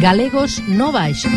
Galegos no baixo.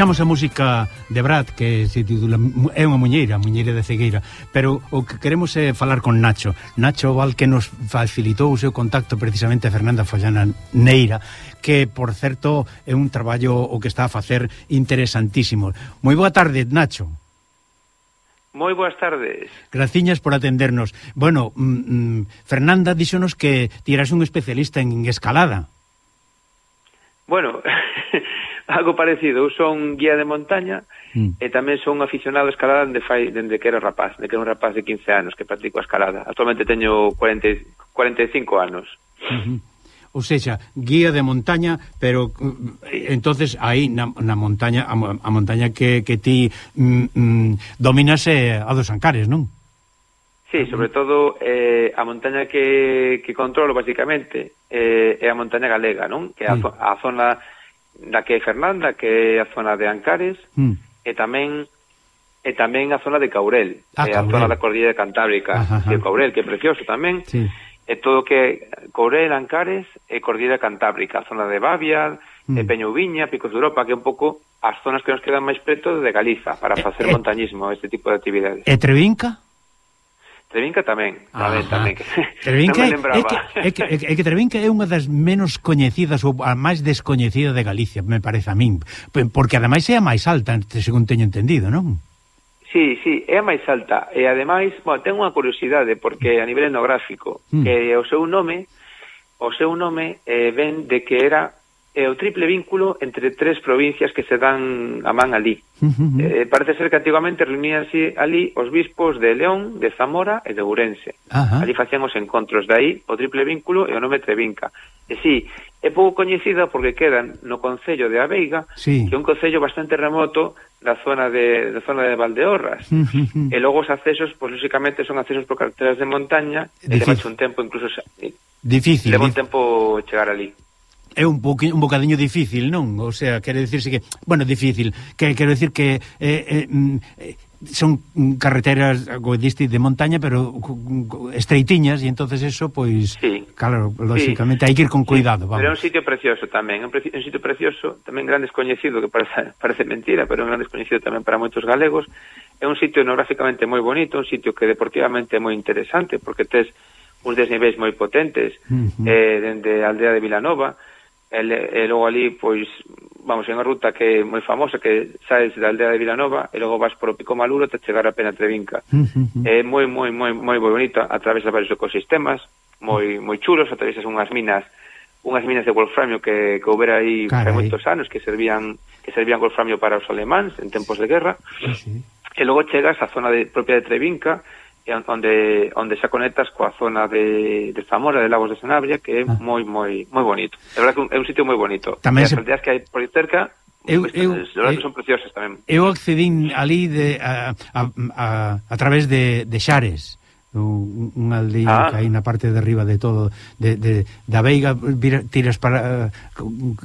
Deixamos a música de Brad que se titula É unha muñeira, muñeira de cegueira, pero o que queremos é falar con Nacho. Nacho Val que nos facilitou o seu contacto precisamente a Fernanda Follana Neira, que por certo é un traballo o que está a facer interesantísimo. Moi boa tarde, Nacho. Moi boas tardes. Graciñas por atendernos. Bueno, mm, mm, Fernanda díxonos que tiras un especialista en escalada. Bueno, algo parecido. Eu son guía de montaña mm. e tamén son aficionado a escalada dende, fai, dende que era rapaz, de que era un rapaz de 15 anos que practico a escalada. Actualmente teño 40, 45 anos. Uh -huh. Ou seja, guía de montaña, pero mm, entonces aí na, na montaña a, a montaña que, que ti mm, mm, dominase a dos ancares, non? Sí, sobre todo eh, a montaña que, que controlo basicamente eh, é a montaña galega, non? Que é a, mm. a zona da que é Fernanda, que é a zona de Ancares, mm. e tamén e tamén a zona de Caurel, ah, é a zona da Cordillera Cantábrica, ajá, ajá. de Caurel, que é precioso tamén. Sí. E todo que Caurel, Ancares e Cordillera Cantábrica, a zona de Bavia, mm. e Peñouviña, Picos de Europa, que é un pouco as zonas que nos quedan máis preto de Galiza para facer e, montañismo, este tipo de actividades. E Trevinca? Trevinca tamén, tamén, Ajá. tamén. Que, Trebinca non é, que, é, que, é, que, é é unha das menos coñecidas ou a máis descoñecida de Galicia, me parece a min, porque ademais é a máis alta, según teño entendido, non? Sí, sí, é a máis alta e ademais, bueno, ten unha curiosidade porque a nivel etnográfico, mm. que o seu nome, o seu nome eh, ven de que era é o triple vínculo entre tres provincias que se dan a man ali. Uh -huh. eh, parece ser que antigamente reuníanse ali os bispos de León, de Zamora e de Ourense. Uh -huh. Ali facían os encontros, de aí o triple vínculo e o nome Trevinca. E sí, é pouco coñecida porque quedan no Concello de Aveiga, sí. que é un concello bastante remoto da zona de, da zona de Valdeorras. Uh -huh. e logo os accesos, pois, lóxicamente, son accesos por carreteras de montaña, Difícil. e leva un tempo incluso... Difícil. Leva un tempo chegar ali é un pouco un bocadiño difícil, non? O sea, quere dicirse que, bueno, difícil, que quero decir que eh, eh, mm, eh, son carreteras como diste de montaña, pero estreitiñas e entonces eso pois sí. claro, lógicamente sí. hai que ir con cuidado, sí. vamos. Pero é un sitio precioso tamén, un, preci un sitio precioso, tamén gran descoñecido que parece, parece mentira, pero un gran descoñecido tamén para moitos galegos. É un sitio enográficamente moi bonito, un sitio que deportivamente é moi interesante porque tes uns desniveis moi potentes uh -huh. eh dende a aldea de Vilanova, e, e logo ali, pois, vamos, é unha ruta que é moi famosa, que saes da aldea de Vilanova e logo vas por o Pico Maluro até chegar a Pena Trevinca. Uh -huh. É moi, moi, moi, moi bonita, atravesa varios ecosistemas, moi, moi chulos, atravesas unhas minas unhas minas de wolframio que, que houbera aí hai moitos anos que servían que servían wolframio para os alemáns en tempos de guerra. Sí, sí. E logo chegas á zona de, propia de Trevinca, onde onde xa conectas coa zona de, de Zamora, de Lagos de Sanabria, que é ah. moi moi moi bonito. É verdade que é un sitio moi bonito. Tamén e as se... aldeas que hai por aí cerca Eu, eu, eu, son preciosas tamén. Eu accedín ali de, a, a, a, a través de, de Xares unha un ah. que hai na parte de arriba de todo de, de, da veiga tiras para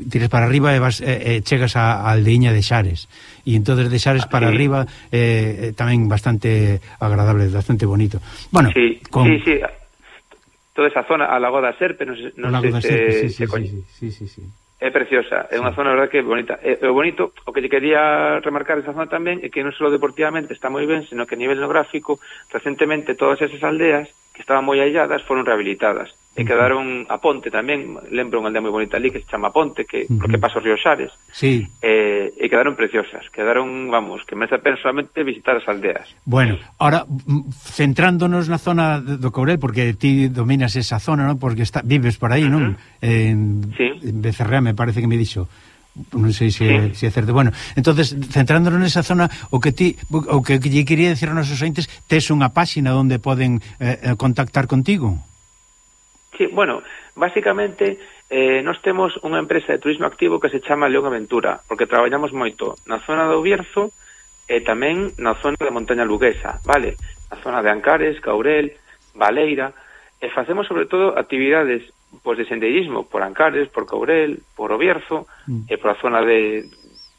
tiras para arriba e, vas, e, e chegas á aldeiña de Xares e entonces de Xares para sí. arriba eh, eh, tamén bastante agradable bastante bonito bueno, sí, con... sí, sí toda esa zona, a Lago da Serpe, non, non sei se, Serpe, sí, sí, se sí, coñe. Sí, sí, sí, sí é preciosa, é unha zona, verdad, que bonita. É, o bonito, o que lle quería remarcar esa zona tamén, é que non só deportivamente está moi ben, sino que a nivel geográfico, recentemente todas esas aldeas que estaban moi aisladas foron rehabilitadas. E uh -huh. quedaron a Ponte tamén, lembro unha aldea moi bonita ali que se chama Ponte, que uh -huh. porque pasa o río Xares. Sí. Eh, e e quedaron preciosas, quedaron, vamos, que merece a pena solamente visitar as aldeas. Bueno, ahora centrándonos na zona do Courel porque ti dominas esa zona, non? Porque está, vives por aí, uh -huh. non? En, sí. en Becerrea me parece que me dixo non sei se, sí. se é certo. Bueno, entonces centrándonos nesa zona, o que ti o que lle quería decir aos nosos entes, tes unha páxina onde poden eh, eh contactar contigo? Sí, bueno, básicamente eh, nós temos unha empresa de turismo activo que se chama León Aventura, porque traballamos moito na zona do Bierzo e tamén na zona da Montaña Luguesa, vale? Na zona de Ancares, Caurel, Valeira, e facemos sobre todo actividades pois, de senderismo por Ancares, por Caurel, por Obierzo, mm. e por a zona de,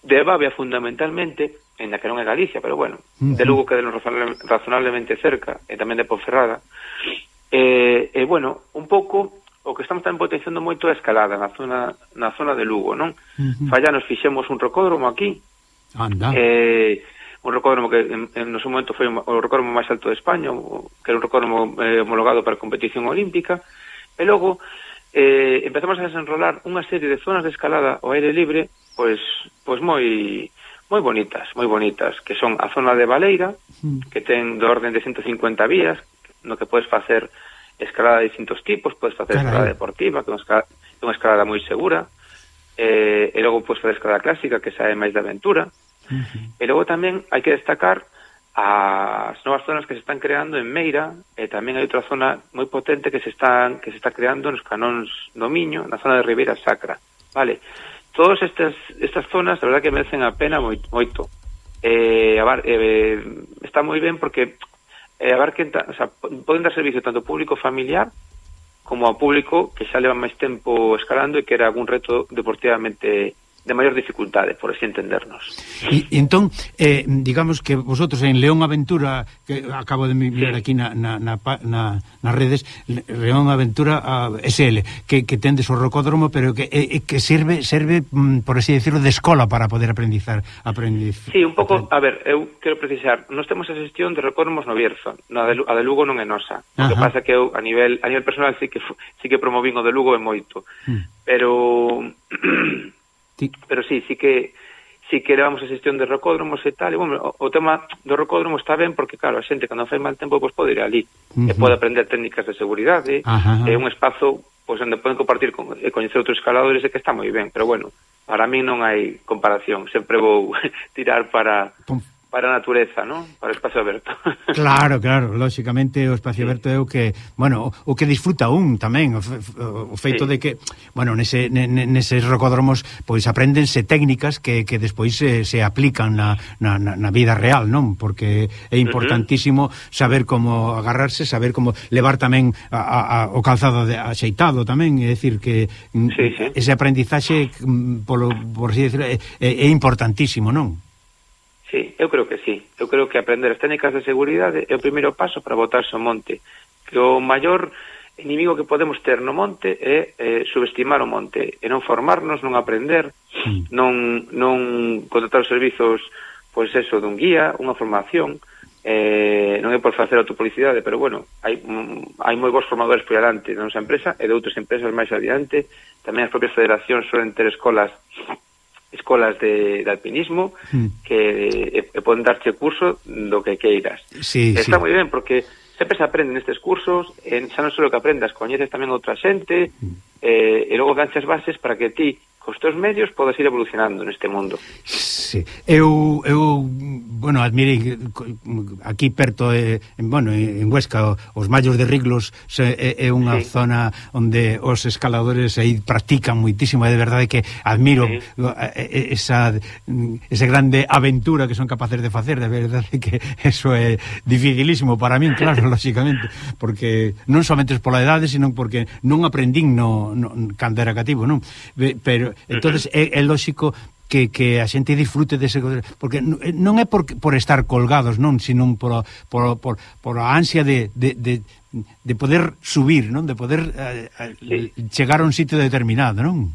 de Bavia fundamentalmente, en que non é Galicia, pero bueno, mm. de Lugo que de razonablemente cerca, e tamén de Ponferrada, E, e bueno, un pouco o que estamos tamén potenciando moito é a escalada na zona na zona de Lugo, non? Uh -huh. Falla nos fixemos un rocódromo aquí. Anda. Eh, un rocódromo que en, en no seu momento foi o rocódromo máis alto de España, que era un rocódromo eh, homologado para competición olímpica, e logo eh, empezamos a desenrolar unha serie de zonas de escalada ao aire libre, pois pois moi moi bonitas, moi bonitas, que son a zona de Valeira, que ten do orden de 150 vías, no que podes facer escalada de distintos tipos, podes facer Carai. escalada deportiva, que é unha escalada, unha escalada moi segura, eh, e logo podes facer escalada clásica, que sae máis de aventura, uh -huh. e logo tamén hai que destacar as novas zonas que se están creando en Meira, eh, e tamén hai outra zona moi potente que se están que se está creando nos canóns do Miño, na zona de Ribeira Sacra, vale? Todas estas, estas zonas, a verdad que merecen a pena moito. moito. Eh, a bar, eh, está moi ben porque e a ver que o sea, poden dar servicio tanto público familiar como a público que xa leva máis tempo escalando e que era algún reto deportivamente de maior dificultade, por así entendernos. E entón, eh, digamos que vosotros en León Aventura, que acabo de mirar sí. aquí na, na, na, na, nas redes, León Aventura uh, SL, que, que tendes o rocódromo, pero que, eh, que serve, serve mm, por así decirlo, de escola para poder aprendizar. Aprendiz... Sí, un pouco, a ver, eu quero precisar, nós temos a xestión de rocódromos no Bierzo, na de, a de Lugo non é nosa. O que pasa que eu, a nivel, a nivel personal, sí que, sí que promovín o de Lugo é moito. Mm. Pero... Ti... Pero sí, sí que sí que levamos a xestión de rocódromos e tal, e, bueno, o, o tema do rocódromo está ben porque, claro, a xente, cando fai mal tempo, pois pode ir ali, uh -huh. e pode aprender técnicas de seguridade, Ajá. é un espazo pois onde poden compartir con, e coñecer outros escaladores e que está moi ben, pero bueno, para min non hai comparación, sempre vou tirar para para a natureza, non? Para o espacio aberto. Claro, claro, lóxicamente o espacio sí. aberto é o que, bueno, o que disfruta un tamén, o, o feito sí. de que, bueno, nese, neses rocódromos pois aprendense técnicas que, que despois se, se aplican na, na, na vida real, non? Porque é importantísimo uh -huh. saber como agarrarse, saber como levar tamén a, a, a, o calzado de, axeitado tamén, é dicir que mm, sí, sí. ese aprendizaxe, mm, polo por así decirlo, é, é importantísimo, non? Sí, eu creo que sí. Eu creo que aprender as técnicas de seguridade é o primeiro paso para botarse ao monte. Que o maior inimigo que podemos ter no monte é eh, subestimar o monte, e non formarnos, non aprender, sí. non, non contratar os servizos pois eso, dun guía, unha formación, eh, non é por facer autopublicidade, pero bueno, hai, mm, hai moi bons formadores por adiante da nosa empresa e de outras empresas máis adiante, tamén as propias federacións suelen ter escolas escolas de, de alpinismo mm. que e, e poden darche curso do que queiras. Sí, Está sí. moi ben, porque sempre se aprenden estes cursos, en, xa non só que aprendas, coñeces tamén outra xente, mm. eh, e logo ganchas bases para que ti, cos teus medios, podas ir evolucionando neste mundo. Sí. Eu, eu bueno, admire aquí perto eh, en, bueno, en Huesca os Mallos de Riglos se, é, é unha sí. zona onde os escaladores aí practican muitísimo é de verdade que admiro sí. Eh, eh, esa esa grande aventura que son capaces de facer, de verdade que eso é dificilísimo para min, claro, lógicamente, porque non somente pola idade, sino porque non aprendín no, no cando era cativo, non? Pero entonces é, é lógico que, que a xente disfrute dese porque eh, non é por, por estar colgados, non, sino por, por, por, por a ansia de, de, de, de poder subir, non, de poder eh, eh, sí. chegar a un sitio determinado, non?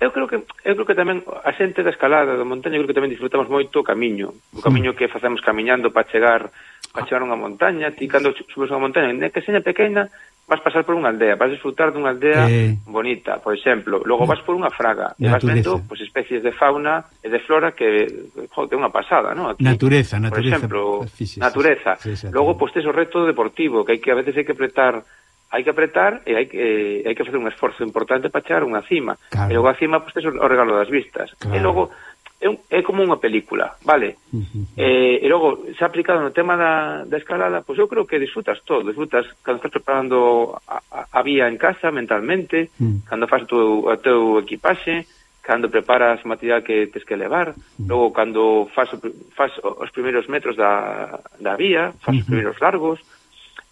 Eu creo que eu creo que tamén a xente da escalada, da montaña, creo que tamén disfrutamos moito o camiño, o camiño mm. que facemos camiñando para chegar para ah. chegar a unha montaña, ti cando subes a unha montaña, que seña pequena, vas pasar por unha aldea, vas disfrutar dunha aldea eh, bonita, por exemplo, logo vas por unha fraga e vas vendo pues, especies de fauna e de flora que, joder, que é unha pasada, non? Aquí, natureza, natureza. Por exemplo, fíxese, natureza. Sí, sí, sí, logo, pois, pues, o reto deportivo, que hai que a veces hai que apretar hai que apretar e hai que, eh, hai que facer un esforzo importante para chegar unha cima. Claro. E logo a cima, pois, pues, o regalo das vistas. Claro. E logo, é, un, é como unha película, vale? Uh -huh. eh, e logo, se ha aplicado no tema da, da escalada, pois eu creo que disfrutas todo, disfrutas cando estás preparando a, a, a vía en casa mentalmente, uh -huh. cando faz tu, o teu equipaxe, cando preparas o material que tens que levar, uh -huh. logo cando faz, faz os primeiros metros da, da vía, faz uh -huh. os primeiros largos,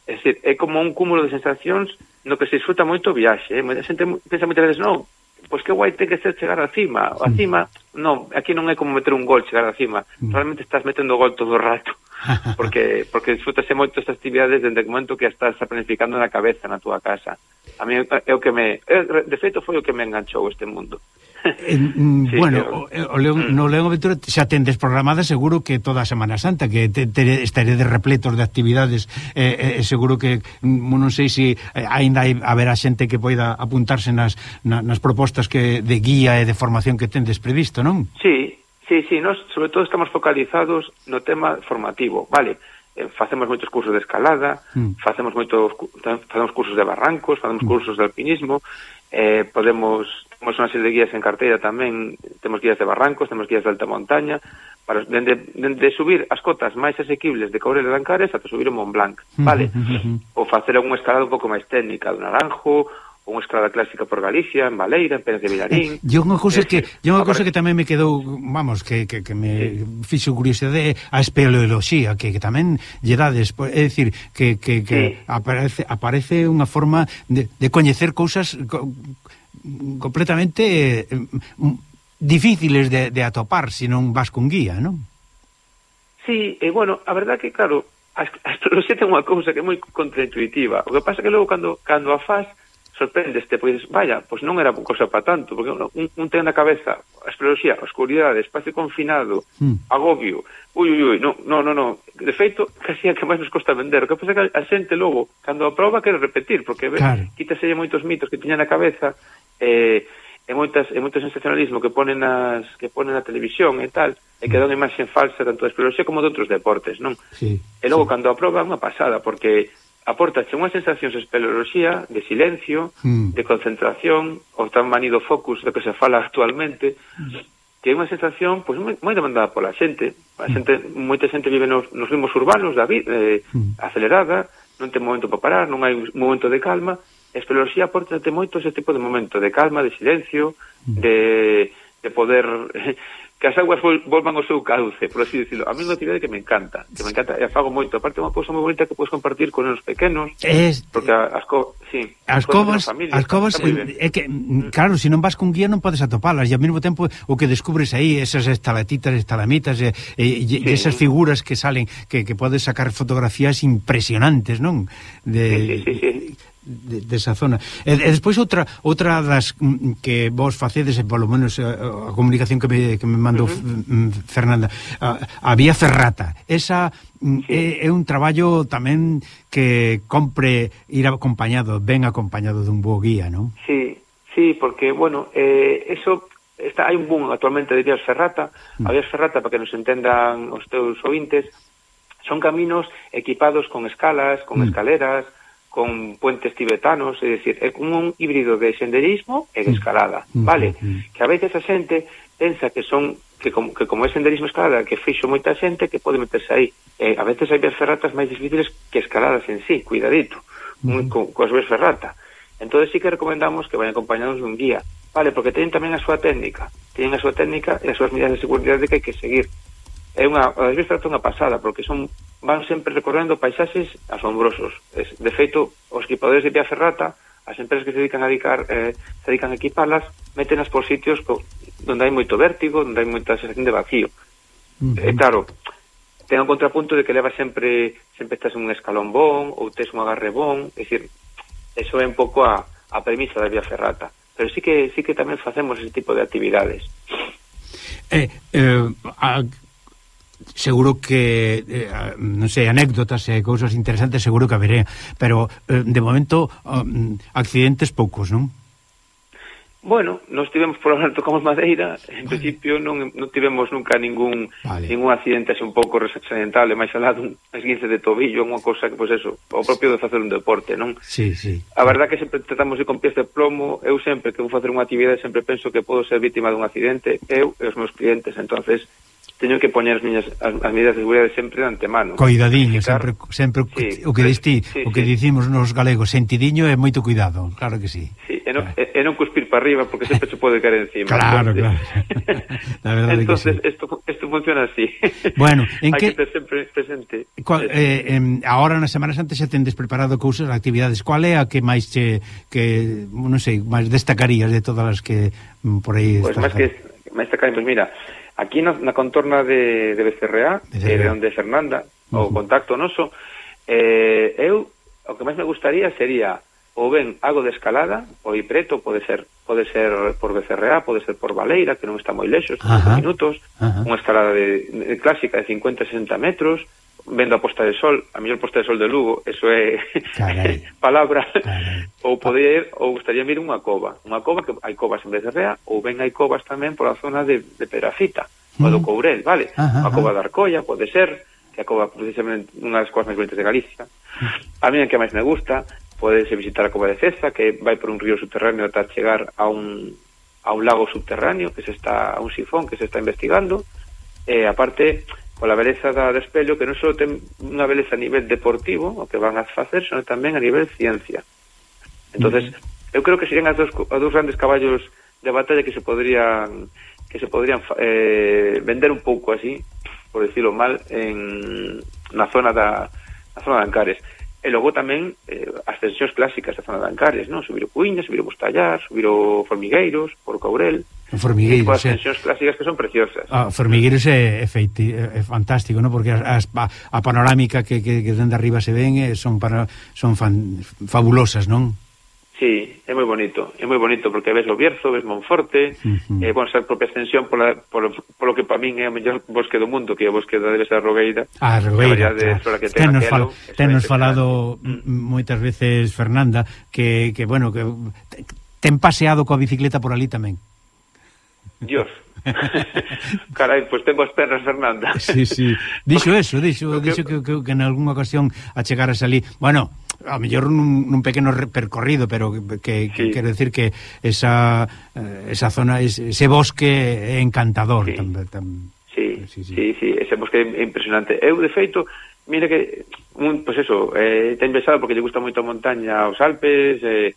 é, decir, é como un cúmulo de sensacións no que se disfruta moito o viaxe, eh? xente pensa moitas veces, non, pois que guai ten que ser chegar á cima. Mm. A cima, non, aquí non é como meter un gol chegar á cima. Mm. Realmente estás metendo gol todo o rato. Porque porque disfrutase moito estas actividades dende o momento que estás planificando na cabeza na túa casa. A mí eh, é o que me, eh, de feito foi o que me enganchou este mundo. Eh, mm, sí, bueno, o, eh, o León, mm. no León Aventura xa tendes programada seguro que toda a Semana Santa que te, te, de repletos de actividades eh, eh, eh seguro que mm, non sei se si, eh, ainda hai, haberá xente que poida apuntarse nas, na, nas propostas que de guía e de formación que tendes previsto, non? Sí, sí, sí, nós sobre todo estamos focalizados no tema formativo, vale, eh, facemos moitos cursos de escalada, mm. facemos moitos facemos cursos de barrancos, facemos mm. cursos de alpinismo, eh, podemos temos unha serie de guías en carteira tamén, temos guías de barrancos, temos guías de alta montaña, para dende, dende subir as cotas máis asequibles de Courel e Dancares ata subir o Mont Blanc, vale? Uh -huh. Ou facer unha escalada un pouco máis técnica do Naranjo, unha escalada clásica por Galicia, en Valeira, en Pérez de Vilarín. Eh, e unha cousa que, e unha cousa que tamén me quedou, vamos, que, que, que me sí. fixo curiosidade a espeleoloxía, que, que tamén lle dades, é dicir, que, que, que sí. aparece aparece unha forma de, de coñecer cousas co, completamente eh, mm, difíciles de, de atopar se non vas con guía, non? Sí, e bueno, a verdad que claro, a astroloxía ten unha cousa que é moi contraintuitiva. O que pasa que logo cando, cando a faz sorprendeste, pois, vaya, pois non era cosa para tanto, porque un, un ten na cabeza a esplosía, a oscuridade, espacio confinado, mm. agobio, ui, ui, ui, non, non, non, no. de feito, casi é que máis nos costa vender, o que pasa que a xente logo, cando a prova, quere repetir, porque claro. quítase moitos mitos que tiña na cabeza, eh, e moitas e moito sensacionalismo que ponen nas que ponen na televisión e tal, e que dá unha imaxe falsa tanto da espeleoloxía como de outros deportes, non? Sí, e logo sí. cando a proba é unha pasada porque aportache unha sensación de espeleoloxía, de silencio, mm. de concentración, o tan manido focus do que se fala actualmente, mm. que é unha sensación pois, moi, moi demandada pola xente. A hmm. xente, mm. moita xente vive nos, nos ritmos urbanos da vida, eh, mm. acelerada, non ten momento para parar, non hai un momento de calma, a espeleoloxía aportate moito ese tipo de momento, de calma, de silencio, mm. de, de poder que as aguas volvan ao seu cauce, por así decirlo. A mí é unha actividade que me encanta, que me encanta, e fago moito. Aparte, é unha cousa moi bonita que podes compartir con os pequenos, es... porque as, co... sí, as covas, familia, as covas eh, é que, mm, claro, se si non vas con guía non podes atopalas, e ao mesmo tempo o que descubres aí, esas estalatitas, estalamitas, e, e, sí. e esas figuras que salen, que, que podes sacar fotografías impresionantes, non? De... Sí, sí, sí, sí de, desa zona. E, e despois outra outra das mm, que vos facedes, e polo menos a, a comunicación que me, que me mandou uh -huh. Mm, mm, Fernanda, a, a vía Ferrata. Esa sí. é, é un traballo tamén que compre ir acompañado, ben acompañado dun bo guía, non? Sí, sí, porque, bueno, eh, eso está hai un boom actualmente de vías Ferrata. Uh -huh. A vías Ferrata, para que nos entendan os teus ointes, son caminos equipados con escalas, con uh -huh. escaleras, con puentes tibetanos, é dicir, é como un híbrido de senderismo e de mm. escalada, mm, mm, vale? Que a veces a xente pensa que son que como, que como é senderismo escalada que fixo moita xente que pode meterse aí. Eh, a veces hai vías ferratas máis difíciles que escaladas en sí, cuidadito, mm-hmm. mm. con coas vías ferrata. Entón sí que recomendamos que vayan acompañados dun guía, vale? Porque teñen tamén a súa técnica, teñen a súa técnica e as súas medidas de seguridade que hai que seguir. É unha, as vías ferratas unha pasada, porque son van sempre recorrendo paisaxes asombrosos. De feito, os equipadores de Vía Ferrata, as empresas que se dedican a dedicar, eh, se dedican a equipalas, metenas por sitios co, onde hai moito vértigo, onde hai moita sensación de vacío. Uh -huh. E claro, ten o contrapunto de que leva sempre sempre estás un escalón bon ou tes un agarre bon, é dicir, eso é un pouco a, a premisa da Vía Ferrata. Pero sí que sí que tamén facemos ese tipo de actividades. Eh, eh, a seguro que eh, non sei, anécdotas e cousas interesantes seguro que haberé, pero eh, de momento um, accidentes poucos, non? Bueno, nos tivemos por ahora tocamos madeira, en vale. principio non, non tivemos nunca ningún vale. ningún accidente así un pouco resentable, máis alá dun esguince de tobillo, unha cosa que, pois pues eso, o propio de facer un deporte, non? Sí, sí. A verdad que sempre tratamos de con pies de plomo, eu sempre que vou facer unha actividade sempre penso que podo ser vítima dun accidente, eu e os meus clientes, entonces teño que poñer as miñas as, as medidas de seguridade sempre de antemano. Coidadiño, sempre sempre sí, o que dis ti, sí, o que sí. dicimos nos galegos, sentidiño é moito cuidado, claro que sí. Sí, e non, claro. Ah. e non cuspir para arriba porque sempre se pode caer encima. Claro, entonces, claro. La verdade entonces, que sí. Esto, esto funciona así. Bueno, en que, que sempre presente. Cual, eh, eh, ahora nas semanas antes xa tendes preparado cousas, actividades. Cual é a que máis che, que non sei, máis destacarías de todas as que mm, por aí Pois pues máis que máis destacarías, pues pois mira, Aquí na, na contorna de, de Becerreá, de eh, onde é Fernanda, uh -huh. o contacto noso, eh, eu, o que máis me gustaría sería ou ben algo de escalada, o preto, pode ser pode ser por Becerreá, pode ser por Valeira, que non está moi lexos, 15 minutos, unha escalada de, de clásica de 50-60 metros, vendo a posta de sol, a mellor posta de sol de Lugo, eso é palabra, Carai. ou poder, ou gustaría vir unha cova, unha cova que hai covas en Becerrea, ou ben hai covas tamén pola zona de, de Perafita, mm. ou do Courel, vale? Ajá, a cova da Arcolla, pode ser, que a cova precisamente unha das covas máis bonitas de Galicia. A mí que máis me gusta, podese visitar a cova de Cesta, que vai por un río subterráneo ata chegar a un, a un lago subterráneo, que se está, a un sifón que se está investigando, e eh, aparte, pola beleza da, despello que non só ten unha beleza a nivel deportivo o que van a facer, senón tamén a nivel ciencia entonces uh -huh. eu creo que serían as dos, as dos grandes caballos de batalla que se podrían que se podrían eh, vender un pouco así, por decirlo mal, en na zona da na zona de Ancares. E logo tamén eh, as tensións clásicas da zona de Ancares, non? Subir o Cuiña, subir o Bustallar, subir o Formigueiros, por Caurel. En Formigueiros, eh. tensións eh. clásicas que son preciosas. Ah, Formigueiros é, é, feiti, é fantástico, ¿no? porque as, a, a panorámica que, que, que dende arriba se ven eh, son, para, son fan, fabulosas, non? Sí, é moi bonito, é moi bonito porque ves o Bierzo, ves Monforte, uh -huh. eh, bueno, esa propia extensión pola, polo, polo que para min é o mellor bosque do mundo, que é o bosque da debe ser Rogueira. Ah, Rogueira, que ten tenos, fal, tenos falado mm. moitas veces, Fernanda, que, que bueno, que ten paseado coa bicicleta por ali tamén. Dios. Carai, pois pues temos pernas, Fernanda. Sí, sí. Dixo eso, dixo, Porque... dixo que, que, que en algunha ocasión a chegar a salir... Bueno, a mellor nun, nun pequeno percorrido, pero que, que sí. quero decir que esa, eh, esa zona, ese bosque é encantador. Sí. Tam, tam, sí, eh, sí, sí. sí, sí, ese bosque é impresionante. Eu, de feito, mira que, un, pues eso, eh, ten besado porque lle gusta moito a montaña os Alpes, eh,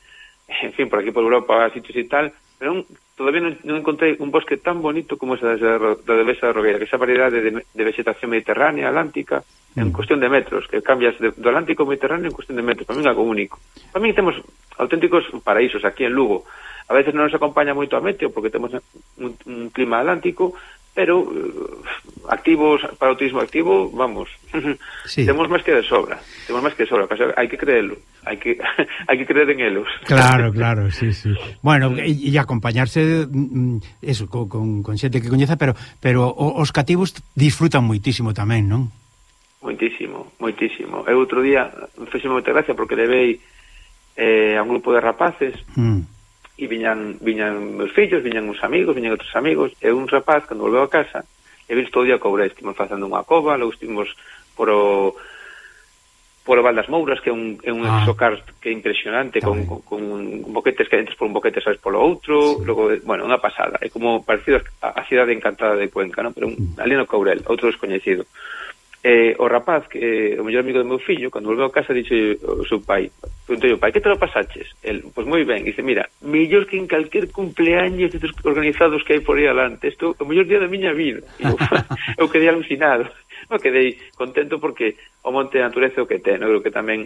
en fin, por aquí por Europa, sitios e tal, pero un, todavía non, non encontrei un bosque tan bonito como esa da Devesa de Rogueira, que esa variedade de, de vegetación mediterránea, atlántica, en mm. cuestión de metros, que cambias de, do Atlántico ao Mediterráneo en cuestión de metros, para mí é algo único. Para mí temos auténticos paraísos aquí en Lugo. A veces non nos acompaña moito a meteo porque temos un, un clima atlántico, pero uh, activos para o turismo activo, vamos, sí. temos máis que de sobra, temos máis que de sobra, hai que creerlo hai que hai que creer en elos. Claro, claro, sí, sí. Bueno, e, e acompañarse mm, mm, eso con, con, con xente que coñeza, pero pero os cativos disfrutan moitísimo tamén, non? Moitísimo, moitísimo. Eu outro día fixeme moita gracia porque levei eh, a un grupo de rapaces mm. e viñan viñan meus fillos, viñan uns amigos, viñan outros amigos, e un rapaz cando volveu a casa, e todo o día cobre, estivemos facendo unha cova, logo estivemos por o polo Val das Mouras, que é un, é un ah. exocar que é impresionante, con, con, con boquetes que entras por un boquete, sabes, polo outro, sí. logo, bueno, unha pasada, é como parecido a, a cidade encantada de Cuenca, non? pero un, mm. ali no Courel, outro descoñecido eh, o rapaz, que eh, o mellor amigo do meu fillo, cando volveu a casa, dixe o seu pai, preguntei ao pai, que te lo pasaches? El, pois pues moi ben, dice, mira, mellor que en calquer cumpleaños destes organizados que hai por aí alante, isto o mellor día da miña vida. Eu, eu quedei alucinado, eu quedei contento porque o monte de natureza o que ten, eu creo que tamén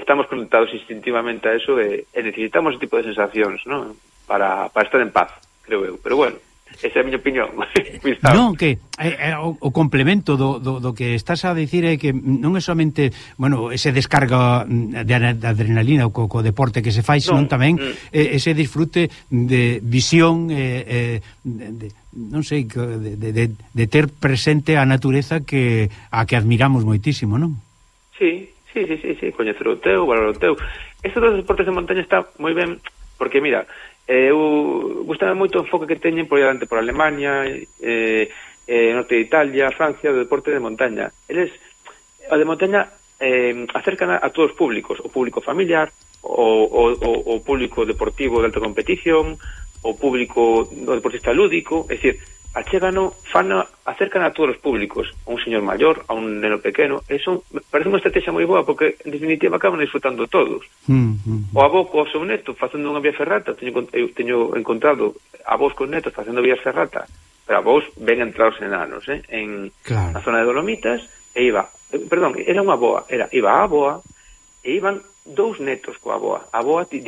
estamos conectados instintivamente a eso e, e necesitamos ese tipo de sensacións, non? Para, para estar en paz, creo eu, pero bueno. Esa é a miña opinión. non, que é, é, o, o complemento do, do, do que estás a dicir é que non é somente, bueno, ese descarga mm, de, de adrenalina co, co deporte que se fai, non, senón tamén mm. ese disfrute de visión eh, eh, de, de, non sei, de, de, de, de ter presente a natureza que a que admiramos moitísimo, non? Sí, sí, sí, sí, sí coñecer o teu, valorar o teu. Eso dos deportes de montaña está moi ben, porque mira, Eh, eu gustame moito o enfoque que teñen por diante por Alemania, eh, eh, norte de Italia, Francia, do deporte de montaña. Eles, o de montaña eh, acercan a, a todos os públicos, o público familiar, o, o, o, o público deportivo de alta competición, o público o deportista lúdico, é dicir, achégano, fana, acercan a todos os públicos, a un señor maior, a un neno pequeno, e son, parece unha estrategia moi boa, porque en definitiva acaban disfrutando todos. Mm, mm, mm. o avó co seu neto facendo unha vía ferrata, teño, eu teño encontrado avós con netos facendo vía ferrata, pero avós ven entrados en anos, eh, en claro. na zona de Dolomitas, e iba, eh, perdón, era unha boa, era, iba a boa, e iban dous netos coa boa. A boa ti,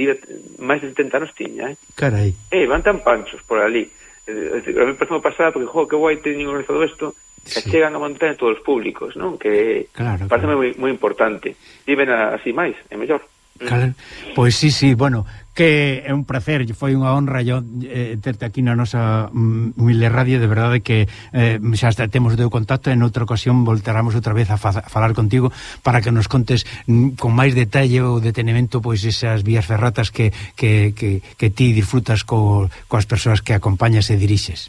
máis de 70 anos tiña, eh? Carai. E iban tan panchos por ali eh, a mí pasou pasada porque, jo, que guai teñen organizado isto, que sí. chegan a montar todos os públicos, non? Que claro, parece claro. moi, moi importante. Viven así máis, é mellor. Claro. Pois sí, sí, bueno, que é un placer, foi unha honra yo eh, terte aquí na nosa mm, humilde radio, de verdade que eh, xa temos temos teu contacto, en outra ocasión voltaramos outra vez a, fa, a falar contigo para que nos contes mm, con máis detalle o detenimento pois esas vías ferratas que, que, que, que ti disfrutas co, coas persoas que acompañas e dirixes.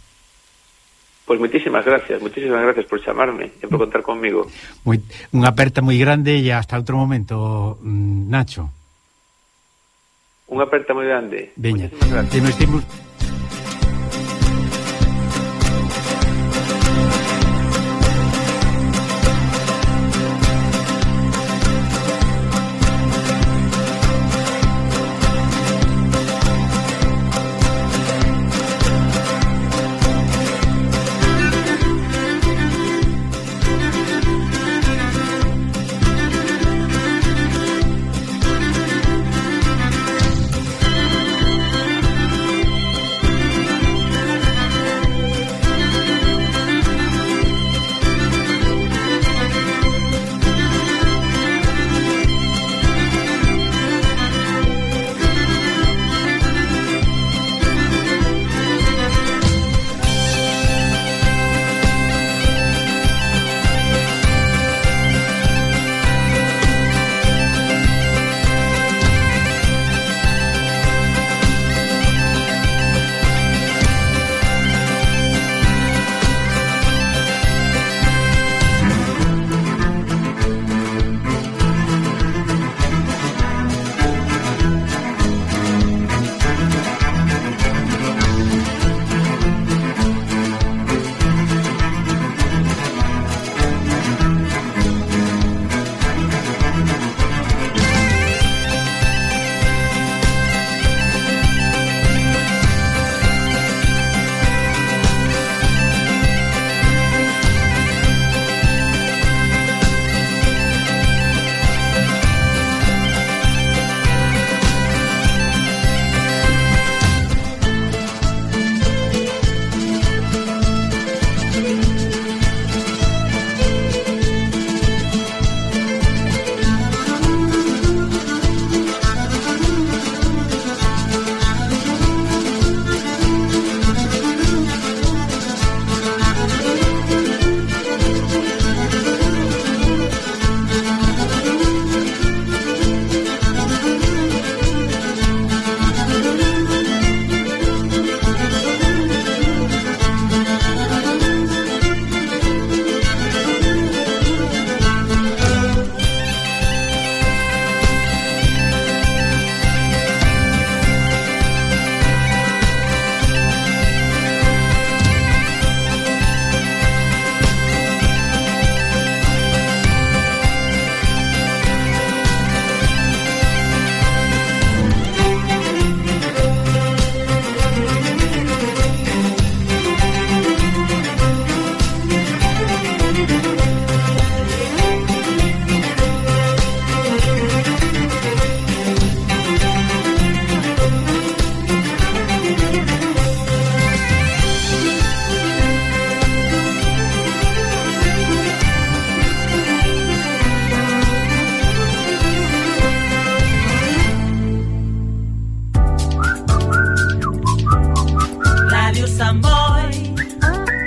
Pois moitísimas gracias, moitísimas gracias por chamarme e por contar conmigo. Moi, unha aperta moi grande e hasta outro momento, mm, Nacho. Unha aperta moi grande. Veña, e nos temos